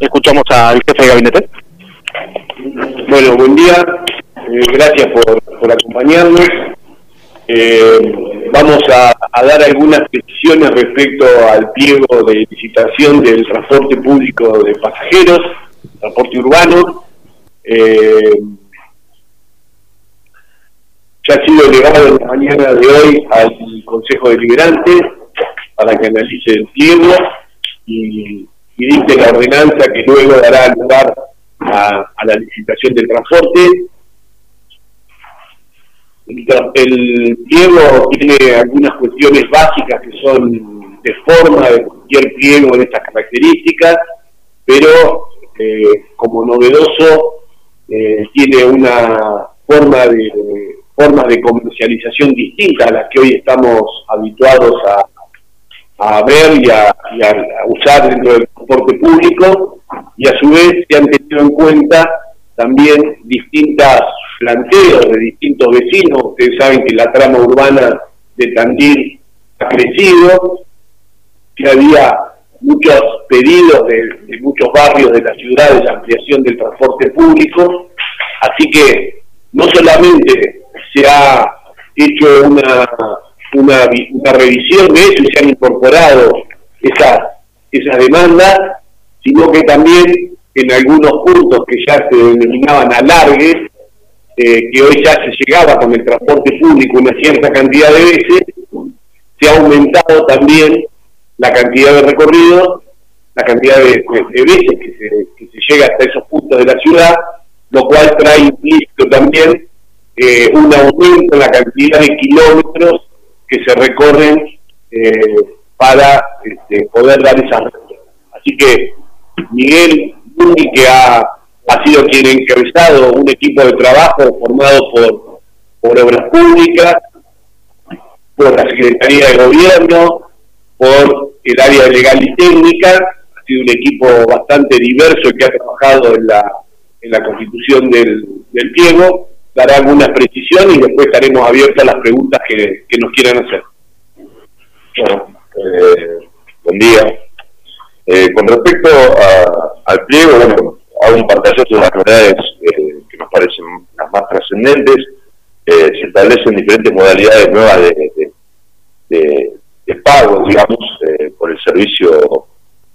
Escuchamos al jefe de gabinete. Bueno, buen día. Eh, gracias por, por acompañarnos. Eh, vamos a, dar algunas precisiones respecto al pliego de licitación del transporte público de pasajeros, transporte urbano. Eh, ya ha sido delegado en la mañana de hoy al Consejo Deliberante para que analice el pliego y, y dicte la ordenanza que luego dará lugar a, la licitación del transporte. El pliego tiene algunas cuestiones básicas que son de forma de cualquier pliego en estas características, pero eh, como novedoso eh, tiene una forma de, forma de comercialización distinta a las que hoy estamos habituados a, ver y a, usar dentro del transporte público y a su vez se han tenido en cuenta también distintas planteos de distintos vecinos. Ustedes saben que la trama urbana de Tandil ha crecido, que había muchos pedidos de, muchos barrios de la ciudad de la ampliación del transporte público, así que no solamente se ha hecho una, una, una revisión de eso y se han incorporado esas, esas demandas, sino que también en algunos puntos que ya se denominaban alargues, eh, que hoy ya se llegaba con el transporte público una cierta cantidad de veces, se ha aumentado también la cantidad de recorridos, la cantidad de, veces que se, llega hasta esos puntos de la ciudad, lo cual trae implícito también eh, un aumento en la cantidad de kilómetros que se recorren eh, para este, poder dar esas Así que Miguel que ha, ha sido quien ha encabezado un equipo de trabajo formado por, por Obras Públicas, por la Secretaría de Gobierno, por el área legal y técnica, ha sido un equipo bastante diverso que ha trabajado en la, en la constitución del, del pliego, dará algunas precisiones y después estaremos abiertos a las preguntas que, nos quieran hacer. Bueno, eh, buen día. Eh, con respecto al pliego, bueno, hago un pantallazo de las novedades eh, que nos parecen las más trascendentes. Eh, se establecen diferentes modalidades nuevas de, de, pago, digamos, por el servicio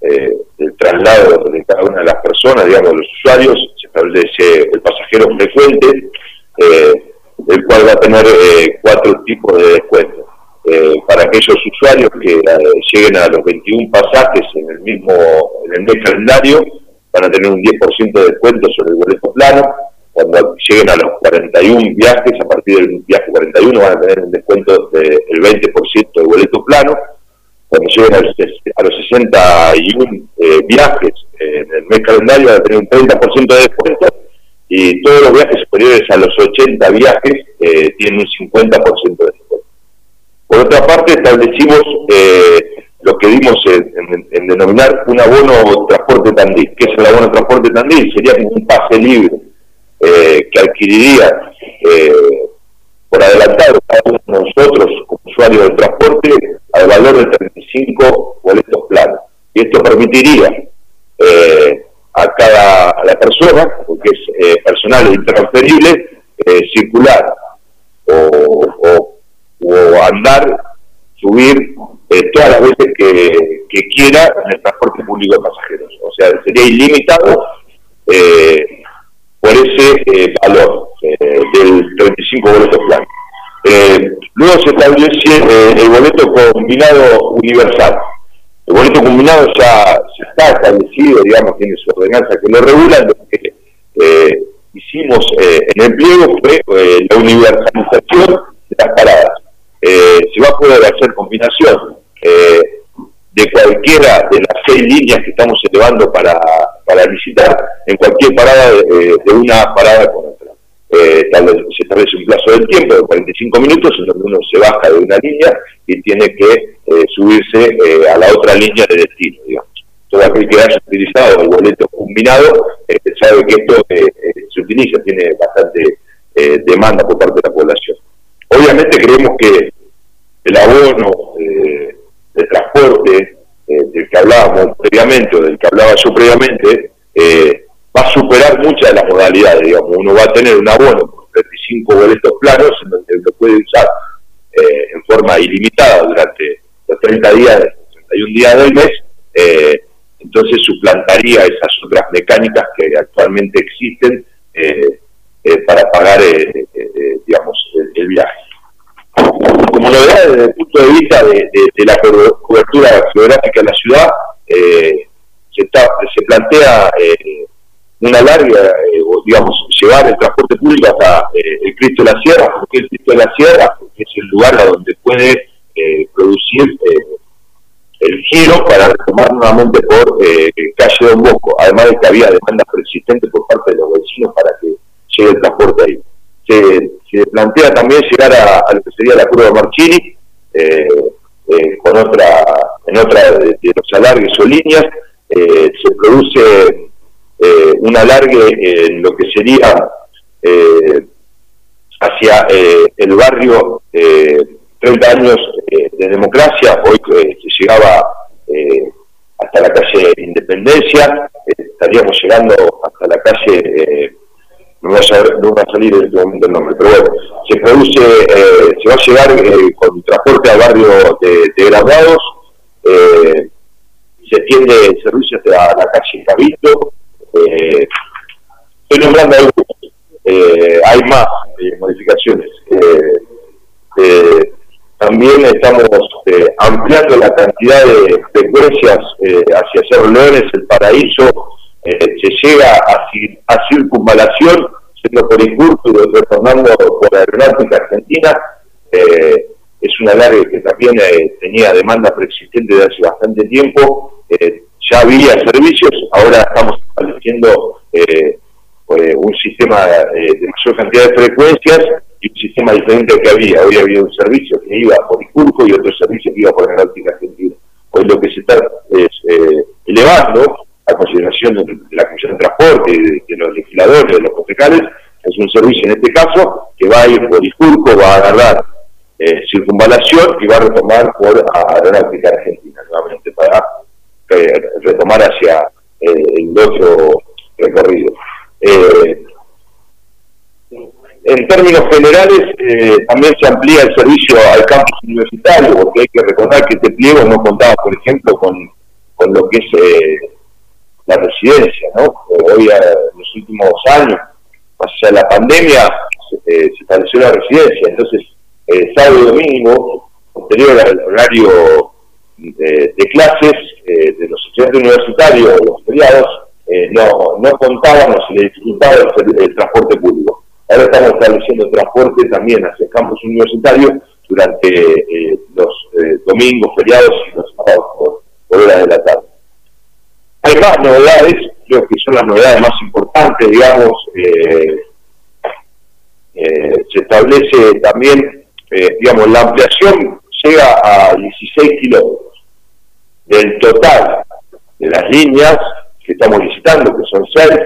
del traslado de cada una de las personas, digamos, de los usuarios. Se establece el pasajero frecuente, el cual va a tener cuatro tipos de descuentos eh, para aquellos usuarios que eh, lleguen a los 21 pasajes en el mismo en el mes calendario van a tener un 10% de descuento sobre el boleto plano. Cuando lleguen a los 41 viajes, a partir del viaje 41 van a tener un descuento del 20% del boleto plano. Cuando lleguen a los, 61 eh, viajes en el mes calendario van a tener un 30% de descuento y todos los viajes superiores a los 80 viajes tienen un 50% de descuento. Por otra parte, establecimos eh, lo que dimos en, denominar un abono transporte Tandil. ¿Qué es el abono transporte Tandil? Sería un pase libre eh, que adquiriría eh, por adelantado cada uno de nosotros como usuarios del transporte al valor de 35 boletos planos. Y esto permitiría a cada a la persona, personal e intransferible, circular o andar, subir eh, todas las veces que, quiera en el transporte público de pasajeros. O sea, sería ilimitado eh, por ese eh, valor del 35 boletos plan. luego se establece el boleto combinado universal. El boleto combinado ya, está establecido, digamos, tiene su ordenanza que lo regula, que en el pliego fue la universalización de las paradas eh, se va a poder hacer combinación eh, de cualquiera de las seis líneas que estamos elevando para, para licitar en cualquier parada de, una parada con otra. Eh, se establece un plazo del tiempo de 45 minutos en donde uno se baja de una línea y tiene que eh, subirse a la otra línea de destino, digamos. Todo aquel que haya utilizado el boleto combinado sabe que esto se utiliza, tiene bastante demanda por parte de la población. Obviamente creemos que el abono eh, de transporte eh, del que hablábamos, previamente o del que hablaba yo previamente, eh, va a superar muchas de las modalidades, digamos, uno va a tener un abono con 35 boletos planos en donde lo puede usar eh, en forma ilimitada durante los 30 días, 31 días del mes, eh, entonces suplantaría esas otras mecánicas que actualmente existen pagar, digamos, el, viaje. Como novedad desde el punto de vista de, la cobertura geográfica de la ciudad, se, se plantea una larga, eh, digamos, llevar el transporte público hasta eh, el Cristo de la Sierra, porque el Cristo de la Sierra es el lugar a donde puede eh, producir el giro para retomar nuevamente por calle Don Bosco, además de que había demanda persistente por parte de los vecinos para llegue el transporte ahí. Se, plantea también llegar a, lo que sería la curva Marchini, con otra, en otra de, los alargues o líneas, se produce eh, un alargue en lo que sería eh, hacia eh, el barrio 30 años de democracia, hoy se llegaba hasta la calle Independencia, estaríamos llegando hasta la calle, no, va a, salir en este momento el nombre, pero bueno, se produce, se va a llegar con transporte al barrio de, de graduados, se extiende el servicio hasta la calle Cabildo, eh, estoy nombrando algunos, eh, hay más eh, modificaciones. Eh, también estamos ampliando la cantidad de frecuencias hacia Cerro Leones, el paraíso, se llega a, circunvalación, siendo por Icurco y retornando por la aeronáutica argentina. es una larga que también tenía demanda preexistente de hace bastante tiempo ya había servicios, ahora estamos estableciendo eh, eh, un sistema eh, de mayor cantidad de frecuencias y un sistema diferente que había. Hoy había un servicio que iba por Icurco y otro servicio que iba por la Náutica Argentina. Hoy lo que se está es, elevando a consideración de, la Comisión de Transporte, de, los legisladores, de los concejales, es un servicio en este caso que va a ir por Icurco, va a agarrar circunvalación y va a retomar por Aeronáutica Argentina nuevamente para retomar hacia eh, el otro recorrido. Eh, en términos generales, eh, también se amplía el servicio al campus universitario, porque hay que recordar que este pliego no contaba, por ejemplo, con, con lo que es la residencia, ¿no? Hoy, en los últimos años, más allá de la pandemia, se, estableció la residencia, entonces, sábado y domingo, posterior al horario de, clases eh, de los estudiantes universitarios los feriados eh, no, no contaban o dificultaba el, transporte público. Ahora estamos estableciendo transporte también hacia el campus universitario durante eh, los domingos, feriados y los sábados por, horas de la tarde. Hay más novedades, creo que son las novedades más importantes, digamos, se establece también, digamos, la ampliación llega a 16 kilómetros del total de las líneas que estamos licitando, que son seis,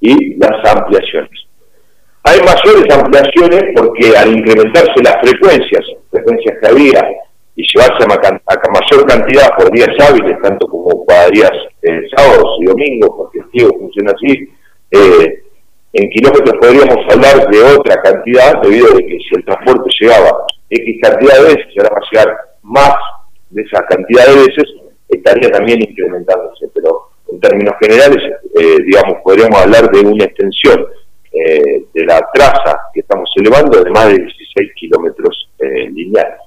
y las ampliaciones. Hay mayores ampliaciones porque al incrementarse las frecuencias, frecuencias que había, y llevarse a, mayor cantidad por días hábiles, tanto como para días eh, sábados y domingos, porque el tío funciona así, eh, en kilómetros podríamos hablar de otra cantidad, debido a que si el transporte llegaba X cantidad de veces, ahora va a llegar más de esa cantidad de veces, estaría también incrementándose, pero en términos generales, eh, digamos, podríamos hablar de una extensión de la traza que estamos elevando de más de 16 kilómetros lineales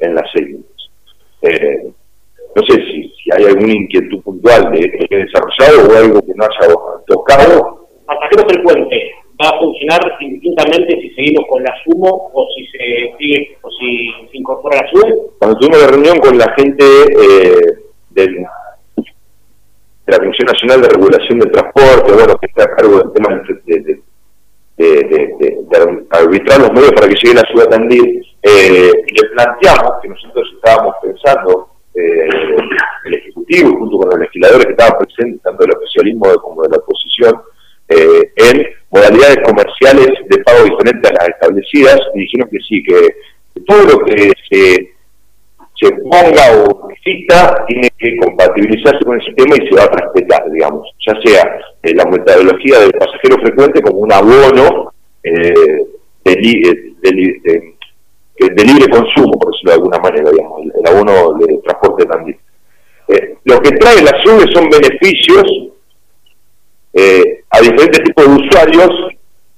en las seis líneas. no sé si, hay alguna inquietud puntual de que he desarrollado o algo que no haya tocado. Ataquemos el puente. ¿Va a funcionar indistintamente si seguimos con la SUMO o si se sigue o si se incorpora la SUMO? Cuando tuvimos la reunión con la gente de la Comisión Nacional de Regulación del Transporte, bueno, que está a cargo del tema de, arbitrar los medios para que llegue la ciudad Tandil, eh, le planteamos que nosotros estábamos pensando, eh, el Ejecutivo, junto con los legisladores que estaban presentes, tanto del oficialismo como de la oposición, eh, en modalidades comerciales de pago diferentes a las establecidas, y dijeron que sí, que todo lo que se, ponga o exista tiene que compatibilizarse con el sistema y se va a respetar, digamos, ya sea la metodología del pasajero frecuente como un abono eh, de, libre consumo, por decirlo de alguna manera, digamos, el, abono de transporte también. Eh, lo que trae la SUBE son beneficios eh, a diferentes tipos de usuarios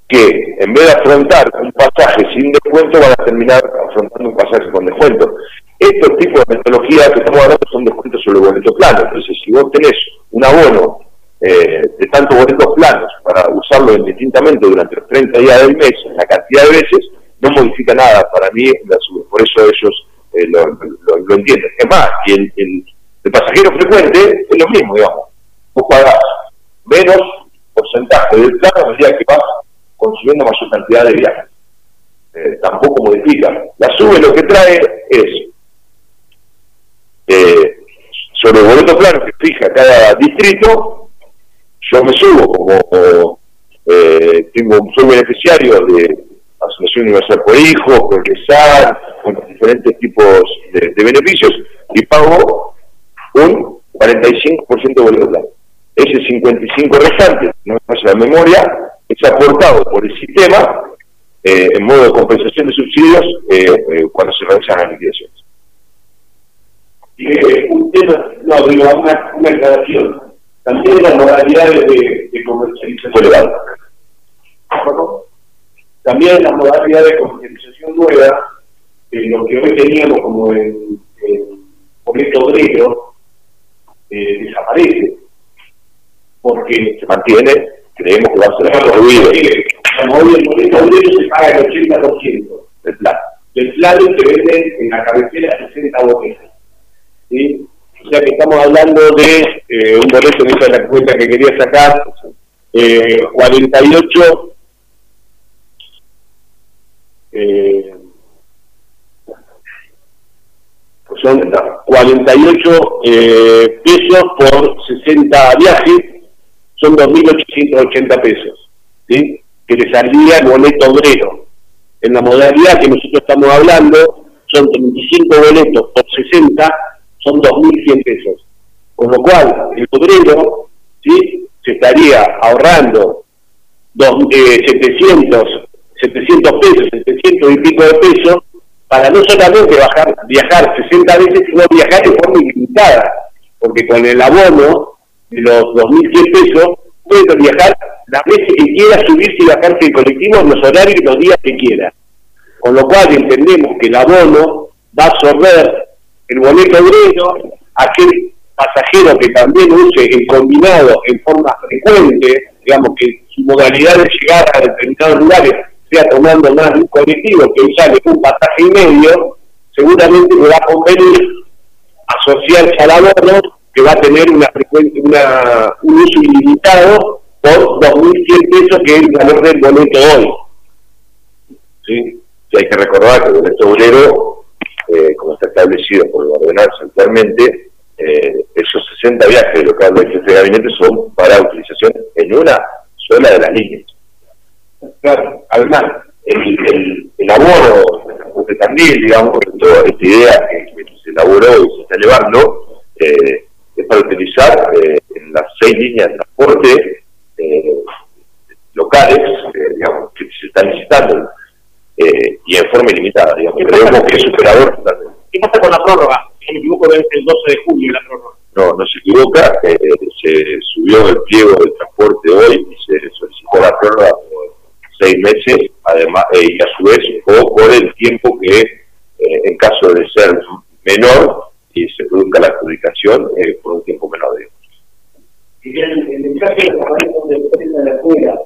que en vez de afrontar un pasaje sin descuento van a terminar afrontando un pasaje con descuento. Estos tipos de metodologías que estamos hablando son descuentos sobre boletos planos. Entonces, si vos tenés un abono eh, de tantos boletos planos para usarlo indistintamente durante los 30 días del mes, la cantidad de veces, no modifica nada para mí Por eso ellos eh, lo, entienden. Es más, y el, el, pasajero frecuente es lo mismo, digamos. Vos pagás menos porcentaje del plano a medida que vas consumiendo mayor cantidad de viajes. Eh, tampoco modifica. La sube lo que trae es eh, sobre el boleto plano que fija cada distrito, yo me subo como eh, tengo, soy beneficiario de Asociación Universal por Hijo, Progresar, con diferentes tipos de, beneficios y pago un 45% de boleto plano. Ese 55 restante, no es la memoria, es aportado por el sistema eh, en modo de compensación de subsidios eh, cuando se realizan las liquidaciones. Un tema, no, digo, una, una aclaración. También las modalidades de, de comercialización. También las modalidades de comercialización nueva, lo que hoy teníamos como en, en boleto obrero, desaparece. Porque se mantiene creemos que va a ser resolvido. Como hoy el boleto obrero se paga el 80% del plan. Del plan se vende en la cabecera 60 botellas. ¿sí? Sea que estamos hablando de eh, un boleto, esa es la cuenta que quería sacar, eh, 48 eh, son 48 eh, pesos por 60 viajes son 2.880 pesos, que le saldría el boleto obrero. En la modalidad que nosotros estamos hablando, son 35 boletos por 60, son 2.100 pesos. Con lo cual, el obrero ¿sí? se estaría ahorrando dos, 700, eh, 700 pesos, 700 y pico de pesos, para no solamente bajar, viajar 60 veces, sino viajar de forma ilimitada, porque con el abono de los 2.100 pesos, puede viajar las veces que quiera, subirse y bajarse en colectivo los horarios y los días que quiera. Con lo cual entendemos que el abono va a absorber el boleto obrero, aquel pasajero que también use el combinado en forma frecuente, digamos que su modalidad de llegar a determinados lugares sea tomando más un colectivo que usarle un pasaje y medio, seguramente le va a convenir asociarse al que va a tener una frecuencia, una, un uso ilimitado por 2.100 pesos, que es el valor del boleto hoy. ¿Sí? hay que recordar que el boleto obrero, eh, como está establecido por el ordenanza actualmente, eh, esos 60 viajes de local del jefe de gabinete son para utilización en una sola de las líneas. Claro, además, el, el, el abono también, digamos, toda esta idea que, se elaboró y se está elevando, eh, es para utilizar en las seis líneas de transporte locales, digamos, que se están licitando y en forma ilimitada, digamos. Creemos que es superador. ¿Qué pasa con la prórroga? Si no me equivoco, es el 12 de junio la prórroga. No, no se equivoca, se subió el pliego del transporte hoy y se solicitó la prórroga por seis meses, además, y a su vez, o por el tiempo que, en caso de ser menor, y se produzca la adjudicación eh, por un tiempo menor. de Y en el caso de los de de la escuela,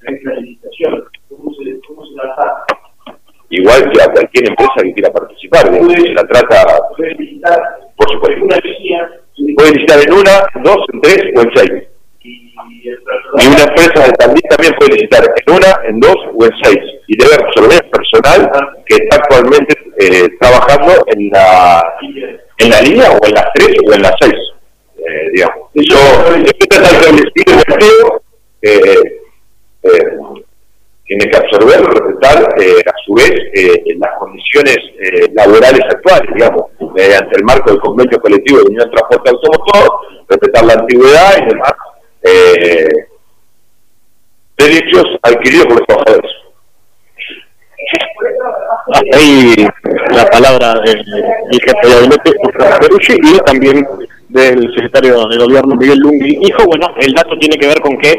la licitación, ¿cómo se, cómo se la trata? Igual que a cualquier empresa que se la trata, por supuesto. Puede licitar en una, dos, en tres o en seis. Y una empresa también, también puede licitar en una, en dos o en seis. Y debe resolver personal que está actualmente eh, trabajando en la en la línea o en las tres o en las seis, eh, digamos. Eso, está establecido eh, eh, tiene que respetar eh, eh, las condiciones laborales actuales, digamos. mediante el marco del convenio colectivo de Unión Transporte Automotor, respetar la antigüedad y demás eh, derechos adquiridos por los trabajadores. Hasta ahí la palabra del, jefe de gabinete, Perucci, y también del secretario de gobierno, Miguel Lungui. Hijo, bueno, el dato tiene que ver con que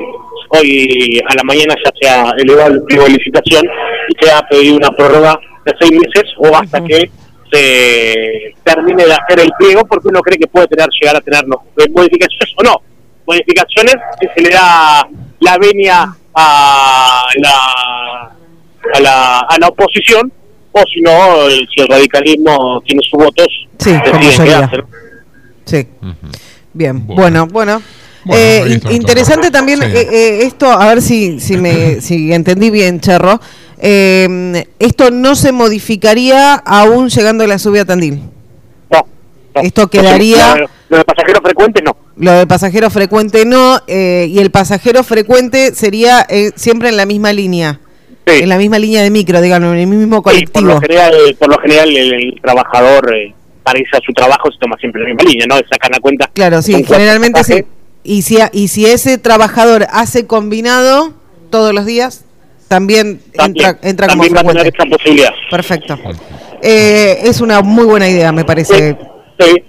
hoy a la mañana ya se ha elevado el pliego de licitación y se ha pedido una prórroga de seis meses o hasta que se termine de hacer el pliego porque uno cree que puede tener llegar a tener modificaciones o no modificaciones que se le da la venia a la a la, a la oposición o si no si el radicalismo tiene sus votos sí, sí. bien bueno bueno eh, interesante también eh, eh, esto, a ver si, si, me, si entendí bien, Cherro. esto no se modificaría aún llegando a la subida Tandil. No, Esto quedaría... Lo, de pasajero frecuente no. Lo de pasajero frecuente no, y el pasajero frecuente sería siempre en la misma línea. En la misma línea de micro, digamos, en el mismo colectivo. por, lo general, por lo general el, trabajador para irse a su trabajo se toma siempre la misma línea, ¿no? Sacan la cuenta. Claro, sí, generalmente sí. Y si, y si ese trabajador hace combinado todos los días, también, entra, entra también como va a esa posibilidad. Perfecto. Eh, es una muy buena idea, me parece.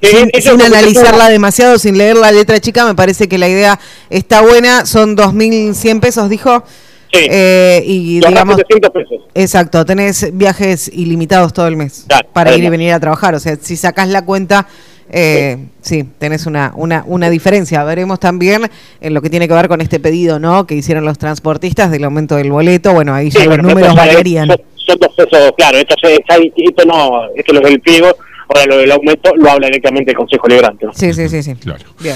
sin, analizarla demasiado, sin leer la letra chica, me parece que la idea está buena. Son 2.100 pesos, dijo. Sí. Eh, y digamos, pesos. Exacto, tenés viajes ilimitados todo el mes para ir y venir a trabajar. O sea, si sacas la cuenta eh, sí. tenés una, una, una diferencia. Veremos también en lo que tiene que ver con este pedido ¿no? que hicieron los transportistas del aumento del boleto. Bueno, ahí ya los números variarían. Son, dos pesos, claro, esto, esto, no, esto es lo del pliego, ahora lo del aumento lo habla directamente el Consejo Liberante. Sí, sí, sí, sí. Claro. Bien.